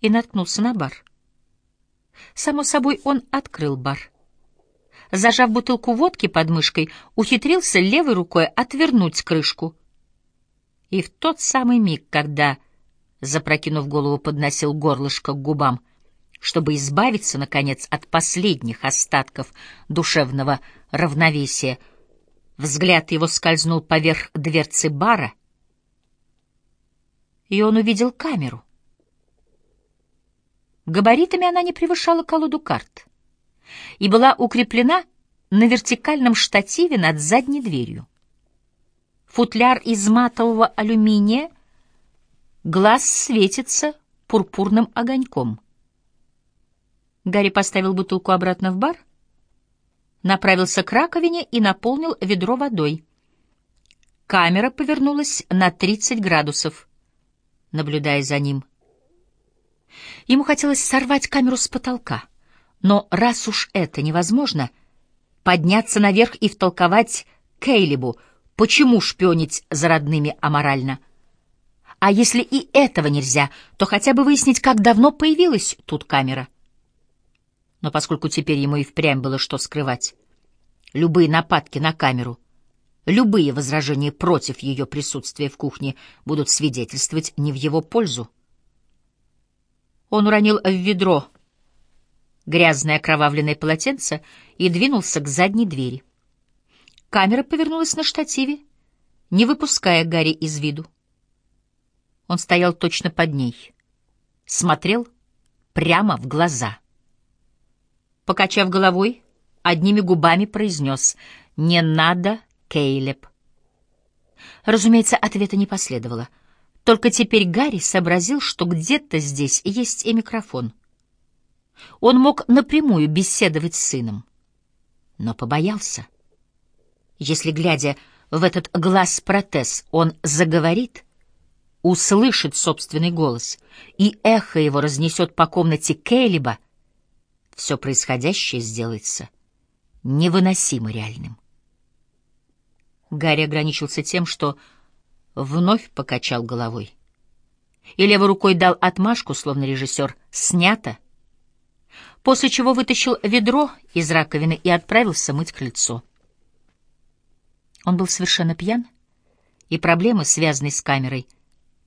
и наткнулся на бар. Само собой, он открыл бар. Зажав бутылку водки под мышкой, ухитрился левой рукой отвернуть крышку. И в тот самый миг, когда, запрокинув голову, подносил горлышко к губам, чтобы избавиться, наконец, от последних остатков душевного равновесия, взгляд его скользнул поверх дверцы бара, и он увидел камеру. Габаритами она не превышала колоду карт и была укреплена на вертикальном штативе над задней дверью. Футляр из матового алюминия, глаз светится пурпурным огоньком. Гарри поставил бутылку обратно в бар, направился к раковине и наполнил ведро водой. Камера повернулась на 30 градусов, наблюдая за ним. Ему хотелось сорвать камеру с потолка, но раз уж это невозможно, подняться наверх и втолковать Кейлибу, почему шпионить за родными аморально. А если и этого нельзя, то хотя бы выяснить, как давно появилась тут камера. Но поскольку теперь ему и впрямь было что скрывать, любые нападки на камеру, любые возражения против ее присутствия в кухне будут свидетельствовать не в его пользу. Он уронил в ведро грязное окровавленное полотенце и двинулся к задней двери. Камера повернулась на штативе, не выпуская Гарри из виду. Он стоял точно под ней, смотрел прямо в глаза. Покачав головой, одними губами произнес «Не надо, Кейлеб». Разумеется, ответа не последовало — только теперь Гарри сообразил, что где-то здесь есть и микрофон. Он мог напрямую беседовать с сыном, но побоялся. Если, глядя в этот глаз-протез, он заговорит, услышит собственный голос, и эхо его разнесет по комнате Кейлиба, все происходящее сделается невыносимо реальным. Гарри ограничился тем, что вновь покачал головой. И левой рукой дал отмашку, словно режиссер, «Снято!» После чего вытащил ведро из раковины и отправился мыть крыльцо. Он был совершенно пьян, и проблемы, связанные с камерой,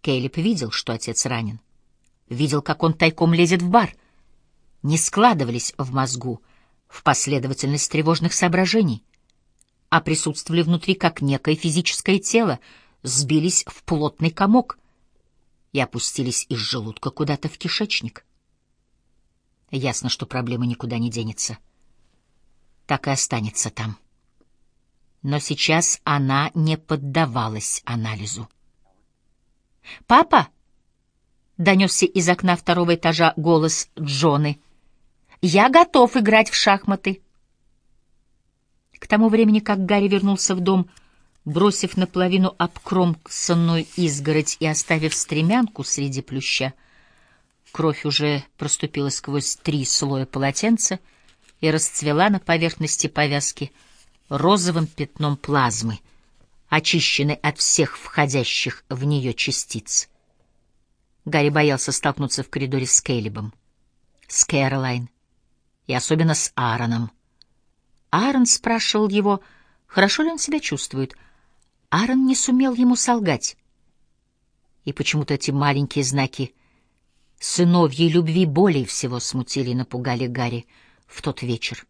Кейлип видел, что отец ранен. Видел, как он тайком лезет в бар. Не складывались в мозгу в последовательность тревожных соображений, а присутствовали внутри как некое физическое тело — сбились в плотный комок и опустились из желудка куда-то в кишечник. Ясно, что проблема никуда не денется. Так и останется там. Но сейчас она не поддавалась анализу. «Папа!» — донесся из окна второго этажа голос Джоны. «Я готов играть в шахматы». К тому времени, как Гарри вернулся в дом, — бросив наполовину обкромксанную изгородь и оставив стремянку среди плюща, кровь уже проступила сквозь три слоя полотенца и расцвела на поверхности повязки розовым пятном плазмы, очищенной от всех входящих в нее частиц. Гарри боялся столкнуться в коридоре с Кейлибом, с Кэролайн и особенно с Аароном. Аарон спрашивал его, хорошо ли он себя чувствует — Аарон не сумел ему солгать. И почему-то эти маленькие знаки сыновьей любви более всего смутили и напугали Гарри в тот вечер.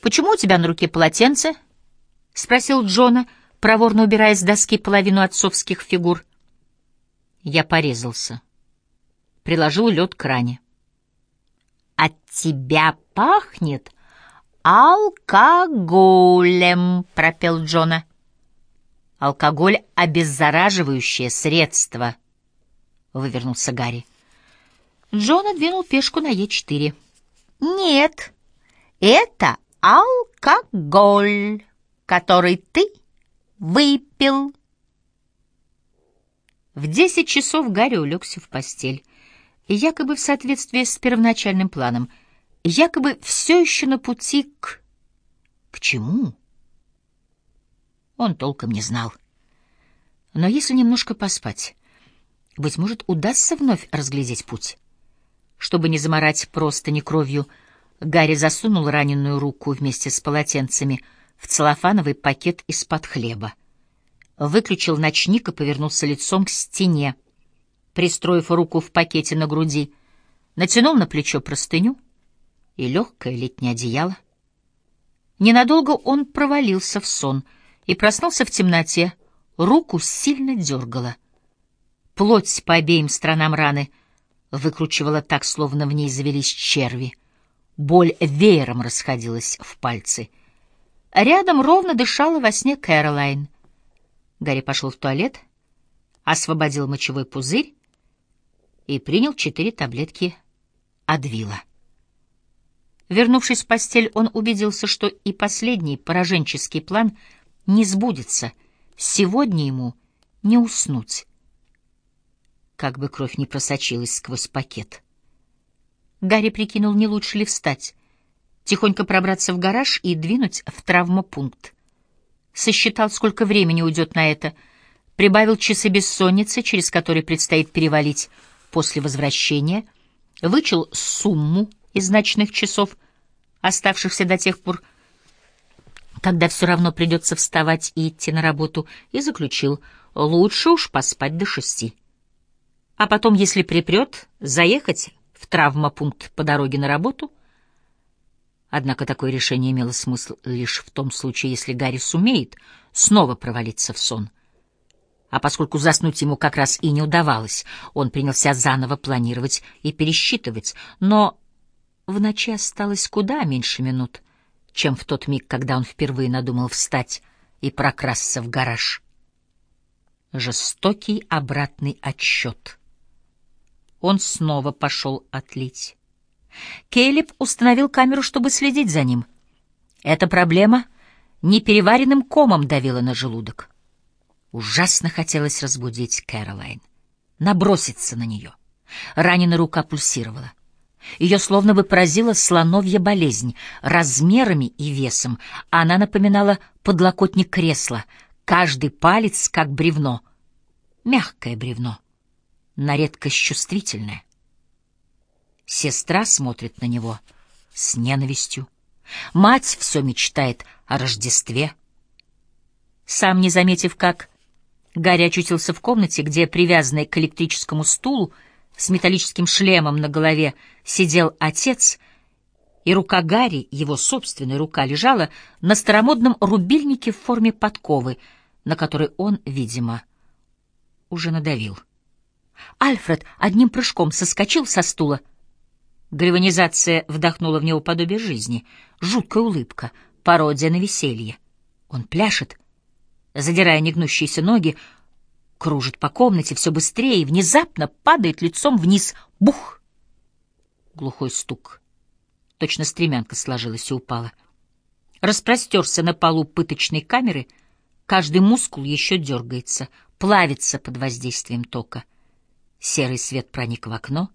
«Почему у тебя на руке полотенце?» — спросил Джона, проворно убирая с доски половину отцовских фигур. Я порезался. Приложил лед к ране. «От тебя пахнет алкоголем», — пропел Джона. Алкоголь — обеззараживающее средство, — вывернулся Гарри. Джон двинул пешку на Е4. Нет, это алкоголь, который ты выпил. В десять часов Гарри улегся в постель, якобы в соответствии с первоначальным планом, якобы все еще на пути к... К чему? Он толком не знал. Но если немножко поспать, Быть может, удастся вновь разглядеть путь. Чтобы не заморать просто не кровью, Гарри засунул раненую руку вместе с полотенцами в целлофановый пакет из-под хлеба. Выключил ночник и повернулся лицом к стене, пристроив руку в пакете на груди, натянул на плечо простыню и легкое летнее одеяло. Ненадолго он провалился в сон и проснулся в темноте, руку сильно дергало. Плоть по обеим сторонам раны выкручивала так, словно в ней завелись черви. Боль веером расходилась в пальцы. Рядом ровно дышала во сне Кэролайн. Гарри пошел в туалет, освободил мочевой пузырь и принял четыре таблетки Адвила. Вернувшись в постель, он убедился, что и последний пораженческий план не сбудется. Сегодня ему не уснуть как бы кровь не просочилась сквозь пакет. Гарри прикинул, не лучше ли встать, тихонько пробраться в гараж и двинуть в травмопункт. Сосчитал, сколько времени уйдет на это, прибавил часы бессонницы, через которые предстоит перевалить после возвращения, вычел сумму из ночных часов, оставшихся до тех пор, когда все равно придется вставать и идти на работу, и заключил, лучше уж поспать до шести а потом, если припрет, заехать в травмопункт по дороге на работу. Однако такое решение имело смысл лишь в том случае, если Гарри сумеет снова провалиться в сон. А поскольку заснуть ему как раз и не удавалось, он принялся заново планировать и пересчитывать, но в ночи осталось куда меньше минут, чем в тот миг, когда он впервые надумал встать и прокрасться в гараж. Жестокий обратный отсчет — он снова пошел отлить. Кейлип установил камеру, чтобы следить за ним. Эта проблема непереваренным комом давила на желудок. Ужасно хотелось разбудить Кэролайн, наброситься на нее. Раненая рука пульсировала. Ее словно бы поразила слоновья болезнь. Размерами и весом она напоминала подлокотник кресла, каждый палец как бревно. Мягкое бревно на редкость чувствительная. Сестра смотрит на него с ненавистью. Мать все мечтает о Рождестве. Сам не заметив, как Гарри очутился в комнате, где, привязанный к электрическому стулу, с металлическим шлемом на голове, сидел отец, и рука Гарри, его собственная рука, лежала на старомодном рубильнике в форме подковы, на который он, видимо, уже надавил. Альфред одним прыжком соскочил со стула. Гальванизация вдохнула в него подобие жизни. Жуткая улыбка, пародия на веселье. Он пляшет, задирая негнущиеся ноги, кружит по комнате все быстрее и внезапно падает лицом вниз. Бух! Глухой стук. Точно стремянка сложилась и упала. Распростерся на полу пыточной камеры, каждый мускул еще дергается, плавится под воздействием тока. Серый свет проник в окно,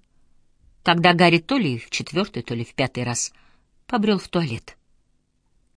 когда Гарри то ли в четвертый, то ли в пятый раз побрел в туалет.